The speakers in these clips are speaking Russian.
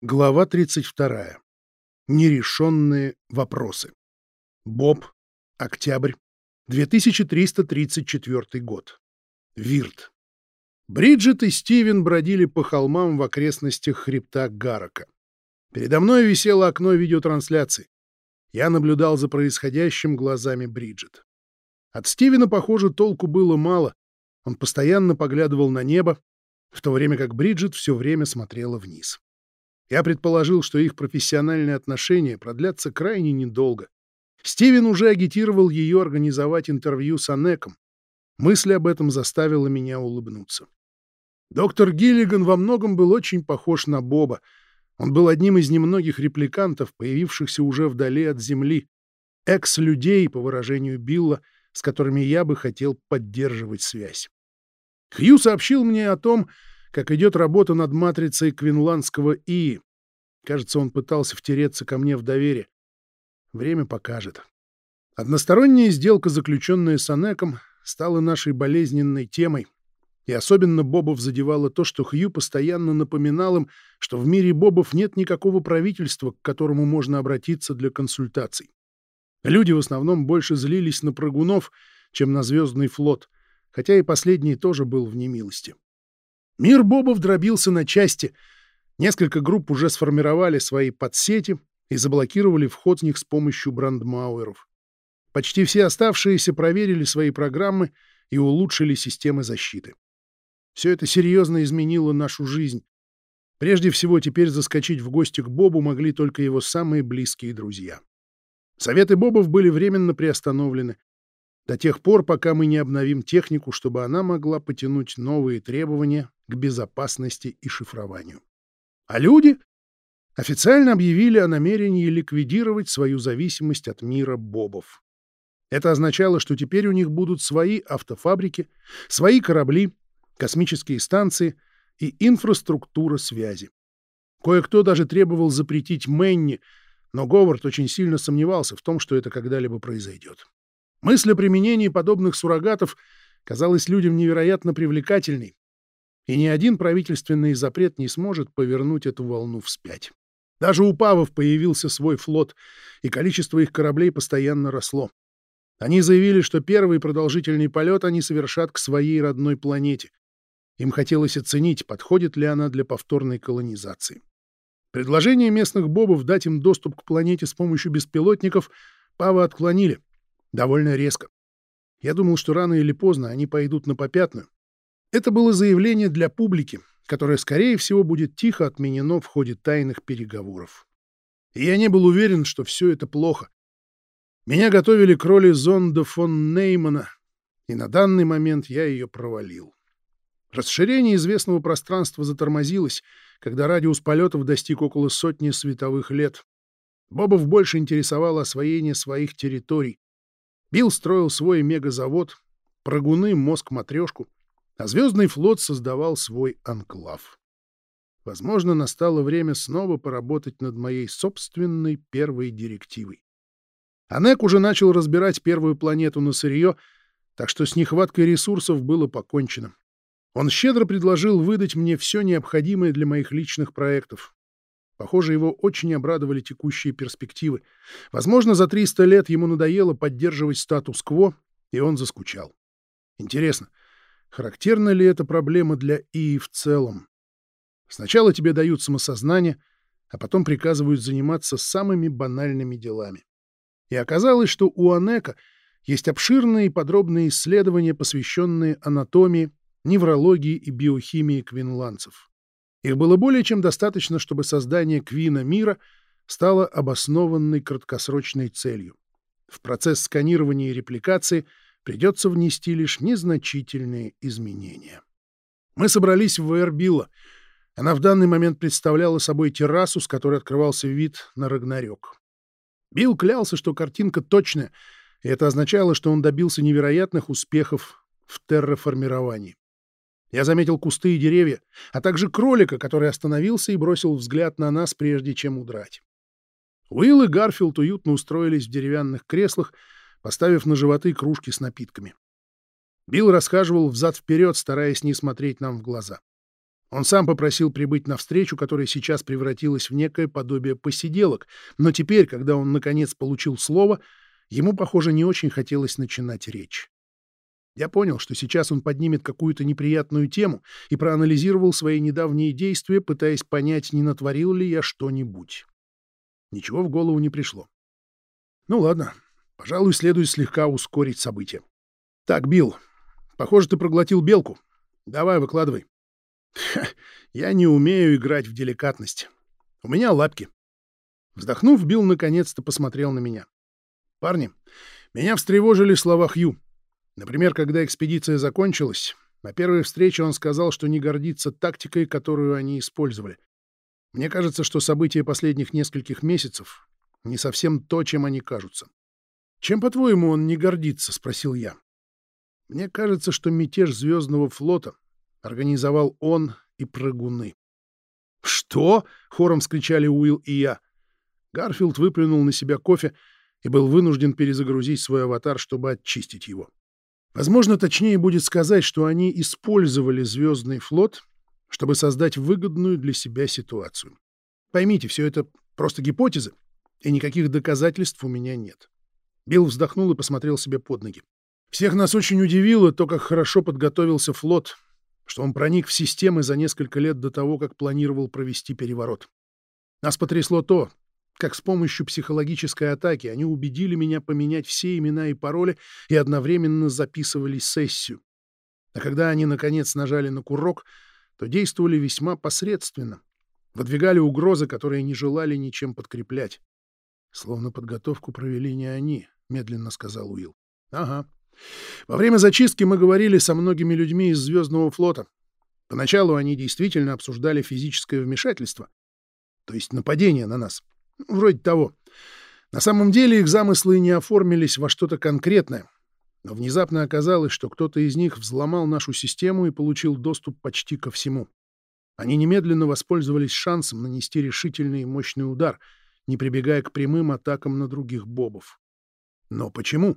Глава 32. Нерешенные вопросы. Боб. Октябрь. 2334 год. Вирт. Бриджит и Стивен бродили по холмам в окрестностях хребта Гарока. Передо мной висело окно видеотрансляции. Я наблюдал за происходящим глазами Бриджит. От Стивена, похоже, толку было мало. Он постоянно поглядывал на небо, в то время как Бриджит все время смотрела вниз. Я предположил, что их профессиональные отношения продлятся крайне недолго. Стивен уже агитировал ее организовать интервью с Анеком. Мысль об этом заставила меня улыбнуться. Доктор Гиллиган во многом был очень похож на Боба. Он был одним из немногих репликантов, появившихся уже вдали от Земли, экс-людей, по выражению Билла, с которыми я бы хотел поддерживать связь. Хью сообщил мне о том, как идет работа над матрицей квинландского И. Кажется, он пытался втереться ко мне в доверие. Время покажет. Односторонняя сделка, заключенная с Анеком, стала нашей болезненной темой, и особенно Бобов задевало то, что Хью постоянно напоминал им, что в мире Бобов нет никакого правительства, к которому можно обратиться для консультаций. Люди в основном больше злились на прыгунов, чем на Звездный флот, хотя и последний тоже был в немилости. Мир Бобов дробился на части. Несколько групп уже сформировали свои подсети и заблокировали вход в них с помощью брандмауэров. Почти все оставшиеся проверили свои программы и улучшили системы защиты. Все это серьезно изменило нашу жизнь. Прежде всего, теперь заскочить в гости к Бобу могли только его самые близкие друзья. Советы Бобов были временно приостановлены, до тех пор, пока мы не обновим технику, чтобы она могла потянуть новые требования к безопасности и шифрованию. А люди официально объявили о намерении ликвидировать свою зависимость от мира бобов. Это означало, что теперь у них будут свои автофабрики, свои корабли, космические станции и инфраструктура связи. Кое-кто даже требовал запретить Мэнни, но Говард очень сильно сомневался в том, что это когда-либо произойдет. Мысль о применении подобных суррогатов казалась людям невероятно привлекательной, и ни один правительственный запрет не сможет повернуть эту волну вспять. Даже у Павов появился свой флот, и количество их кораблей постоянно росло. Они заявили, что первый продолжительный полет они совершат к своей родной планете. Им хотелось оценить, подходит ли она для повторной колонизации. Предложение местных бобов дать им доступ к планете с помощью беспилотников Павы отклонили, довольно резко. Я думал, что рано или поздно они пойдут на попятную. Это было заявление для публики, которое, скорее всего, будет тихо отменено в ходе тайных переговоров. И я не был уверен, что все это плохо. Меня готовили к роли зонда фон Неймана, и на данный момент я ее провалил. Расширение известного пространства затормозилось, когда радиус полетов достиг около сотни световых лет. Бобов больше интересовало освоение своих территорий, Билл строил свой мегазавод, прогуны — мозг-матрешку, а Звездный флот создавал свой анклав. Возможно, настало время снова поработать над моей собственной первой директивой. Анек уже начал разбирать первую планету на сырье, так что с нехваткой ресурсов было покончено. Он щедро предложил выдать мне все необходимое для моих личных проектов. Похоже, его очень обрадовали текущие перспективы. Возможно, за 300 лет ему надоело поддерживать статус-кво, и он заскучал. Интересно, характерна ли эта проблема для ИИ в целом? Сначала тебе дают самосознание, а потом приказывают заниматься самыми банальными делами. И оказалось, что у Анека есть обширные и подробные исследования, посвященные анатомии, неврологии и биохимии квинландцев. Их было более чем достаточно, чтобы создание Квина мира стало обоснованной краткосрочной целью. В процесс сканирования и репликации придется внести лишь незначительные изменения. Мы собрались в Эрбила. Она в данный момент представляла собой террасу, с которой открывался вид на Рагнарёк. Билл клялся, что картинка точная, и это означало, что он добился невероятных успехов в терраформировании. Я заметил кусты и деревья, а также кролика, который остановился и бросил взгляд на нас, прежде чем удрать. Уилл и Гарфилд уютно устроились в деревянных креслах, поставив на животы кружки с напитками. Билл расхаживал взад-вперед, стараясь не смотреть нам в глаза. Он сам попросил прибыть на встречу, которая сейчас превратилась в некое подобие посиделок, но теперь, когда он наконец получил слово, ему, похоже, не очень хотелось начинать речь. Я понял, что сейчас он поднимет какую-то неприятную тему и проанализировал свои недавние действия, пытаясь понять, не натворил ли я что-нибудь. Ничего в голову не пришло. Ну ладно, пожалуй, следует слегка ускорить события. Так, Билл, похоже, ты проглотил белку. Давай, выкладывай. я не умею играть в деликатность. У меня лапки. Вздохнув, Билл наконец-то посмотрел на меня. Парни, меня встревожили слова Хью. Например, когда экспедиция закончилась, на первой встрече он сказал, что не гордится тактикой, которую они использовали. Мне кажется, что события последних нескольких месяцев не совсем то, чем они кажутся. «Чем, по-твоему, он не гордится?» — спросил я. «Мне кажется, что мятеж Звездного флота организовал он и прыгуны». «Что?» — хором скричали Уилл и я. Гарфилд выплюнул на себя кофе и был вынужден перезагрузить свой аватар, чтобы очистить его. Возможно, точнее будет сказать, что они использовали Звездный флот, чтобы создать выгодную для себя ситуацию. Поймите, все это просто гипотезы, и никаких доказательств у меня нет. Билл вздохнул и посмотрел себе под ноги. Всех нас очень удивило то, как хорошо подготовился флот, что он проник в системы за несколько лет до того, как планировал провести переворот. Нас потрясло то, как с помощью психологической атаки они убедили меня поменять все имена и пароли и одновременно записывали сессию. А когда они, наконец, нажали на курок, то действовали весьма посредственно, выдвигали угрозы, которые не желали ничем подкреплять. Словно подготовку провели не они, — медленно сказал Уилл. — Ага. Во время зачистки мы говорили со многими людьми из Звездного флота. Поначалу они действительно обсуждали физическое вмешательство, то есть нападение на нас. Вроде того. На самом деле их замыслы не оформились во что-то конкретное, но внезапно оказалось, что кто-то из них взломал нашу систему и получил доступ почти ко всему. Они немедленно воспользовались шансом нанести решительный и мощный удар, не прибегая к прямым атакам на других бобов. Но почему?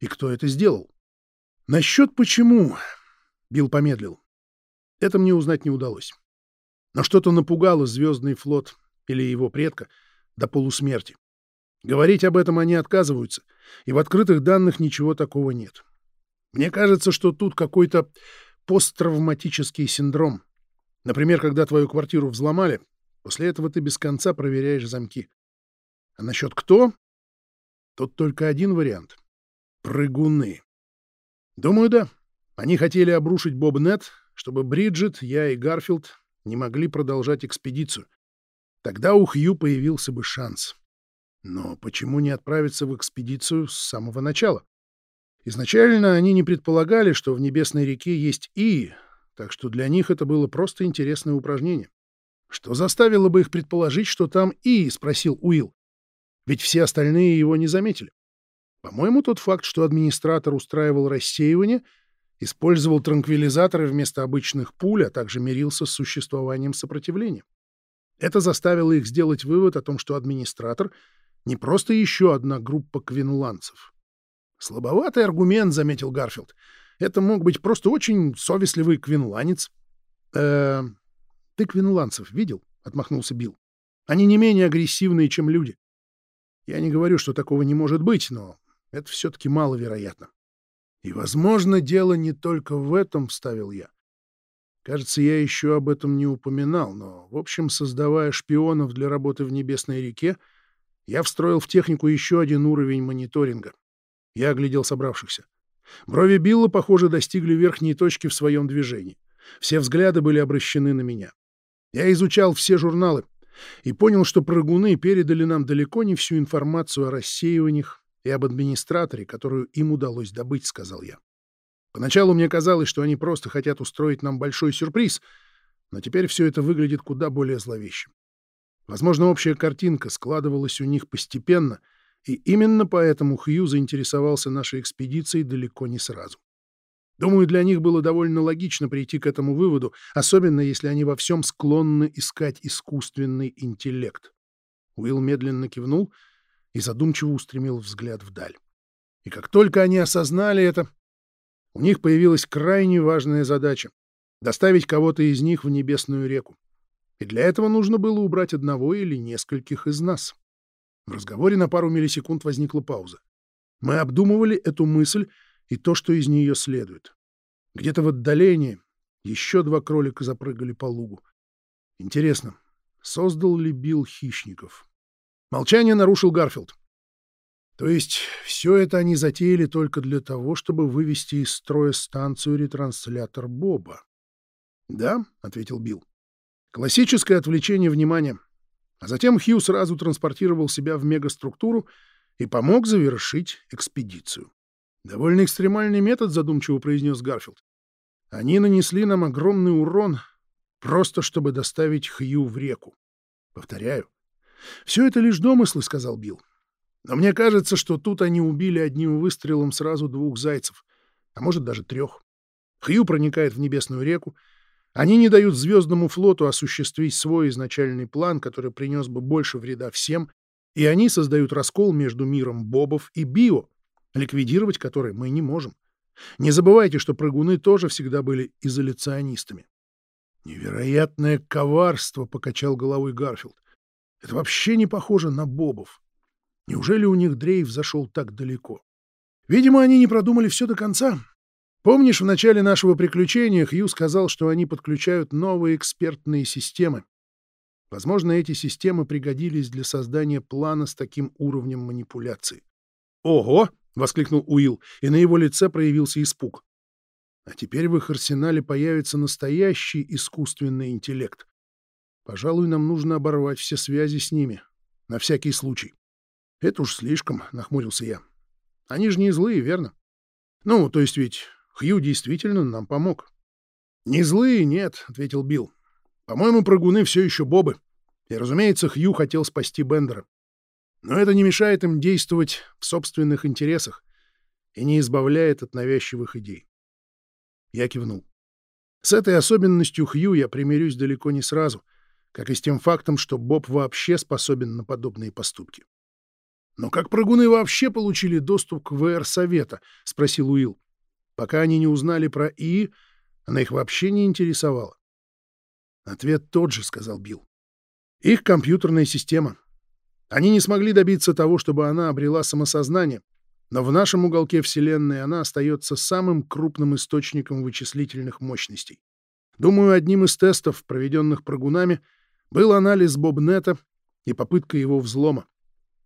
И кто это сделал? Насчет почему, Билл помедлил. Это мне узнать не удалось. Но что-то напугало Звездный флот или его предка до полусмерти. Говорить об этом они отказываются, и в открытых данных ничего такого нет. Мне кажется, что тут какой-то посттравматический синдром. Например, когда твою квартиру взломали, после этого ты без конца проверяешь замки. А насчет кто? Тут только один вариант. Прыгуны. Думаю, да. Они хотели обрушить Бобнет, чтобы Бриджит, я и Гарфилд не могли продолжать экспедицию. Тогда у Хью появился бы шанс. Но почему не отправиться в экспедицию с самого начала? Изначально они не предполагали, что в Небесной реке есть И, так что для них это было просто интересное упражнение. «Что заставило бы их предположить, что там И?» — спросил Уилл. Ведь все остальные его не заметили. По-моему, тот факт, что администратор устраивал рассеивание, использовал транквилизаторы вместо обычных пуль, а также мирился с существованием сопротивления. Это заставило их сделать вывод о том, что администратор — не просто еще одна группа квинуланцев. «Слабоватый аргумент», — заметил Гарфилд. «Это мог быть просто очень совестливый квинланец». «Э, ты квинуланцев видел?» — отмахнулся Билл. «Они не менее агрессивные, чем люди. Я не говорю, что такого не может быть, но это все-таки маловероятно. И, возможно, дело не только в этом, — вставил я. Кажется, я еще об этом не упоминал, но, в общем, создавая шпионов для работы в Небесной реке, я встроил в технику еще один уровень мониторинга. Я оглядел собравшихся. Брови Билла, похоже, достигли верхней точки в своем движении. Все взгляды были обращены на меня. Я изучал все журналы, и понял, что прыгуны передали нам далеко не всю информацию о рассеиваниях и об администраторе, которую им удалось добыть, — сказал я. Поначалу мне казалось, что они просто хотят устроить нам большой сюрприз, но теперь все это выглядит куда более зловещим. Возможно, общая картинка складывалась у них постепенно, и именно поэтому Хью заинтересовался нашей экспедицией далеко не сразу. Думаю, для них было довольно логично прийти к этому выводу, особенно если они во всем склонны искать искусственный интеллект. Уилл медленно кивнул и задумчиво устремил взгляд вдаль. И как только они осознали это, у них появилась крайне важная задача Доставить кого-то из них в небесную реку. И для этого нужно было убрать одного или нескольких из нас. В разговоре на пару миллисекунд возникла пауза. Мы обдумывали эту мысль и то, что из нее следует. Где-то в отдалении еще два кролика запрыгали по лугу. Интересно, создал ли Билл хищников? Молчание нарушил Гарфилд. То есть все это они затеяли только для того, чтобы вывести из строя станцию-ретранслятор Боба? — Да, — ответил Билл. — Классическое отвлечение внимания. А затем Хью сразу транспортировал себя в мегаструктуру и помог завершить экспедицию. «Довольно экстремальный метод», — задумчиво произнес Гарфилд. «Они нанесли нам огромный урон, просто чтобы доставить Хью в реку. Повторяю, все это лишь домыслы», — сказал Билл. «Но мне кажется, что тут они убили одним выстрелом сразу двух зайцев, а может даже трех. Хью проникает в небесную реку, они не дают Звездному флоту осуществить свой изначальный план, который принес бы больше вреда всем, и они создают раскол между миром бобов и био, ликвидировать который мы не можем. Не забывайте, что прыгуны тоже всегда были изоляционистами. «Невероятное коварство!» — покачал головой Гарфилд. «Это вообще не похоже на бобов. Неужели у них дрейф зашел так далеко? Видимо, они не продумали все до конца. Помнишь, в начале нашего приключения Хью сказал, что они подключают новые экспертные системы? Возможно, эти системы пригодились для создания плана с таким уровнем манипуляции. «Ого!» — воскликнул Уилл, и на его лице проявился испуг. «А теперь в их арсенале появится настоящий искусственный интеллект. Пожалуй, нам нужно оборвать все связи с ними, на всякий случай». «Это уж слишком», — нахмурился я. «Они же не злые, верно?» «Ну, то есть ведь Хью действительно нам помог». «Не злые, нет», — ответил Билл. По-моему, прыгуны все еще бобы. И, разумеется, Хью хотел спасти Бендера. Но это не мешает им действовать в собственных интересах и не избавляет от навязчивых идей. Я кивнул. С этой особенностью Хью я примирюсь далеко не сразу, как и с тем фактом, что Боб вообще способен на подобные поступки. «Но как прыгуны вообще получили доступ к ВР-совета?» — спросил Уилл. Пока они не узнали про ИИ, она их вообще не интересовала. Ответ тот же, сказал Билл. Их компьютерная система. Они не смогли добиться того, чтобы она обрела самосознание, но в нашем уголке Вселенной она остается самым крупным источником вычислительных мощностей. Думаю, одним из тестов, проведенных прыгунами, был анализ Бобнета и попытка его взлома.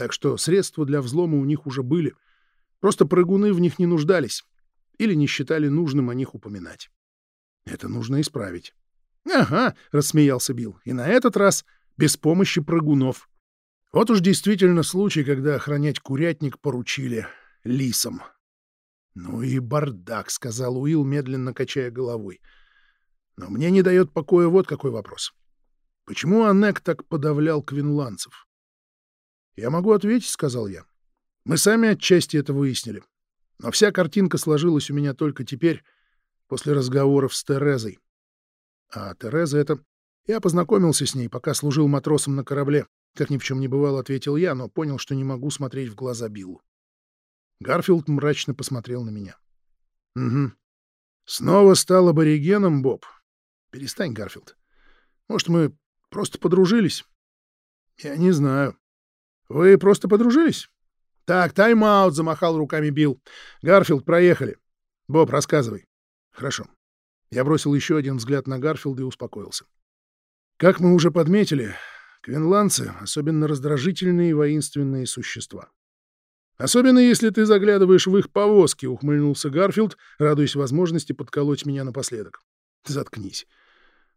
Так что средства для взлома у них уже были. Просто прыгуны в них не нуждались или не считали нужным о них упоминать. Это нужно исправить. «Ага», — рассмеялся Билл, — «и на этот раз без помощи прыгунов. Вот уж действительно случай, когда охранять курятник поручили лисам». «Ну и бардак», — сказал Уилл, медленно качая головой. «Но мне не дает покоя вот какой вопрос. Почему Аннек так подавлял квинландцев?» «Я могу ответить», — сказал я. «Мы сами отчасти это выяснили. Но вся картинка сложилась у меня только теперь, после разговоров с Терезой. А Тереза это... Я познакомился с ней, пока служил матросом на корабле. Как ни в чем не бывало, ответил я, но понял, что не могу смотреть в глаза Биллу. Гарфилд мрачно посмотрел на меня. «Угу. Снова стал аборигеном, Боб. Перестань, Гарфилд. Может, мы просто подружились?» «Я не знаю. Вы просто подружились?» «Так, тайм-аут!» — замахал руками Билл. «Гарфилд, проехали. Боб, рассказывай». «Хорошо. Я бросил еще один взгляд на Гарфилда и успокоился. Как мы уже подметили, квинландцы — особенно раздражительные и воинственные существа. Особенно если ты заглядываешь в их повозки, — ухмыльнулся Гарфилд, радуясь возможности подколоть меня напоследок. Заткнись.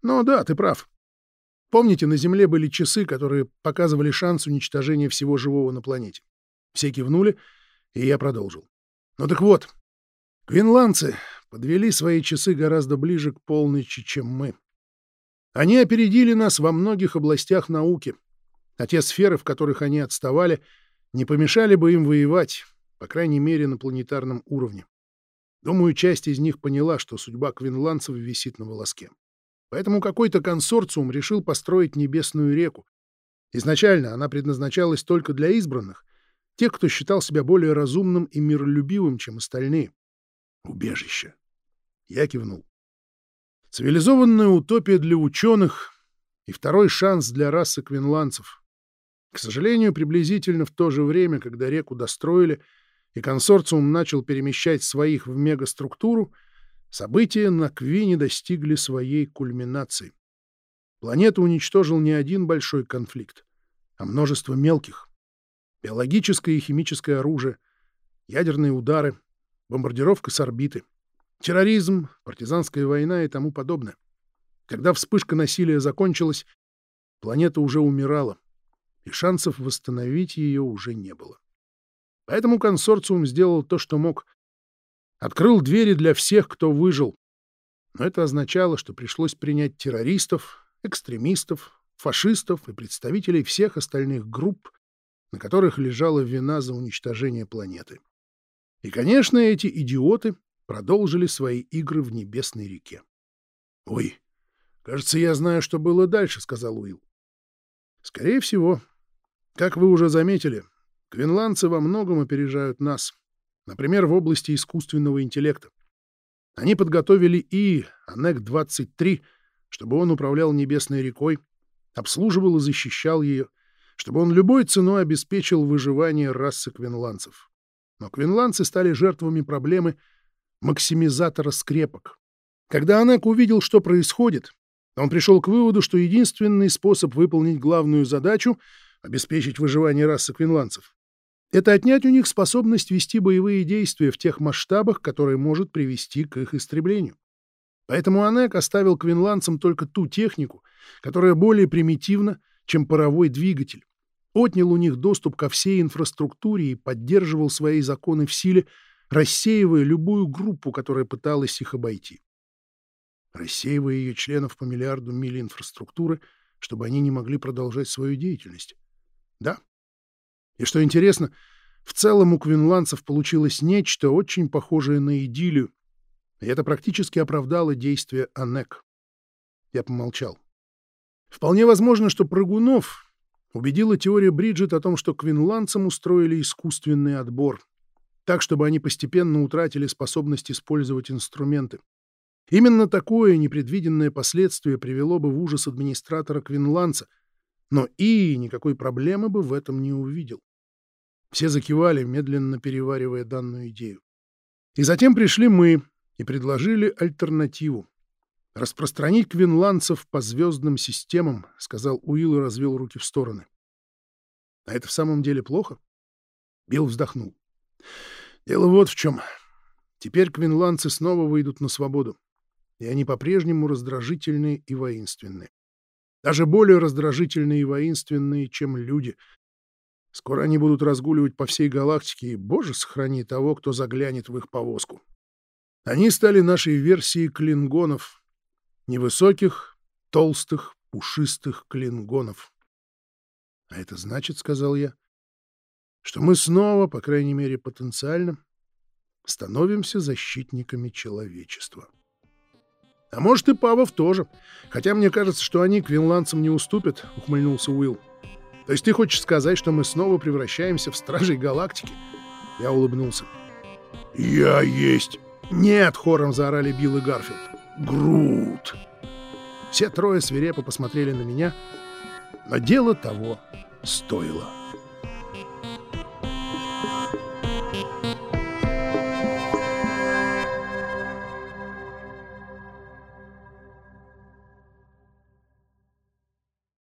Но да, ты прав. Помните, на Земле были часы, которые показывали шанс уничтожения всего живого на планете? Все кивнули, и я продолжил. Ну так вот, квинландцы подвели свои часы гораздо ближе к полночи, чем мы. Они опередили нас во многих областях науки, а те сферы, в которых они отставали, не помешали бы им воевать, по крайней мере, на планетарном уровне. Думаю, часть из них поняла, что судьба квинландцев висит на волоске. Поэтому какой-то консорциум решил построить небесную реку. Изначально она предназначалась только для избранных, тех, кто считал себя более разумным и миролюбивым, чем остальные убежище. Я кивнул. Цивилизованная утопия для ученых и второй шанс для расы квинландцев. К сожалению, приблизительно в то же время, когда реку достроили и консорциум начал перемещать своих в мегаструктуру, события на Квине достигли своей кульминации. Планету уничтожил не один большой конфликт, а множество мелких. Биологическое и химическое оружие, ядерные удары, бомбардировка с орбиты, терроризм, партизанская война и тому подобное. Когда вспышка насилия закончилась, планета уже умирала, и шансов восстановить ее уже не было. Поэтому консорциум сделал то, что мог. Открыл двери для всех, кто выжил. Но это означало, что пришлось принять террористов, экстремистов, фашистов и представителей всех остальных групп, на которых лежала вина за уничтожение планеты. И, конечно, эти идиоты продолжили свои игры в Небесной реке. «Ой, кажется, я знаю, что было дальше», — сказал Уилл. «Скорее всего. Как вы уже заметили, квинландцы во многом опережают нас, например, в области искусственного интеллекта. Они подготовили И, АНЕК-23, чтобы он управлял Небесной рекой, обслуживал и защищал ее, чтобы он любой ценой обеспечил выживание расы квинландцев. Но квинландцы стали жертвами проблемы максимизатора скрепок. Когда Анак увидел, что происходит, он пришел к выводу, что единственный способ выполнить главную задачу — обеспечить выживание расы квинландцев — это отнять у них способность вести боевые действия в тех масштабах, которые может привести к их истреблению. Поэтому Анек оставил квинландцам только ту технику, которая более примитивна, чем паровой двигатель, отнял у них доступ ко всей инфраструктуре и поддерживал свои законы в силе, рассеивая любую группу, которая пыталась их обойти. Рассеивая ее членов по миллиарду миль инфраструктуры, чтобы они не могли продолжать свою деятельность. Да. И что интересно, в целом у квинландцев получилось нечто очень похожее на идиллию, и это практически оправдало действия Анек. Я помолчал. Вполне возможно, что Прыгунов убедила теория Бриджит о том, что квинландцам устроили искусственный отбор, так, чтобы они постепенно утратили способность использовать инструменты. Именно такое непредвиденное последствие привело бы в ужас администратора квинландца, но и никакой проблемы бы в этом не увидел. Все закивали, медленно переваривая данную идею. И затем пришли мы, и предложили альтернативу. «Распространить квинландцев по звездным системам», — сказал Уилл и развел руки в стороны. «А это в самом деле плохо?» Билл вздохнул. «Дело вот в чем. Теперь квинландцы снова выйдут на свободу, и они по-прежнему раздражительные и воинственные. Даже более раздражительные и воинственные, чем люди. Скоро они будут разгуливать по всей галактике, и, боже, сохрани того, кто заглянет в их повозку. Они стали нашей версией клингонов. Невысоких, толстых, пушистых клингонов. — А это значит, — сказал я, — что мы снова, по крайней мере потенциально, становимся защитниками человечества. — А может, и Павов тоже. Хотя мне кажется, что они квинландцам не уступят, — ухмыльнулся Уилл. — То есть ты хочешь сказать, что мы снова превращаемся в стражей галактики? Я улыбнулся. — Я есть «Нет!» — хором заорали Билл и Гарфилд. «Грут!» Все трое свирепо посмотрели на меня, но дело того стоило.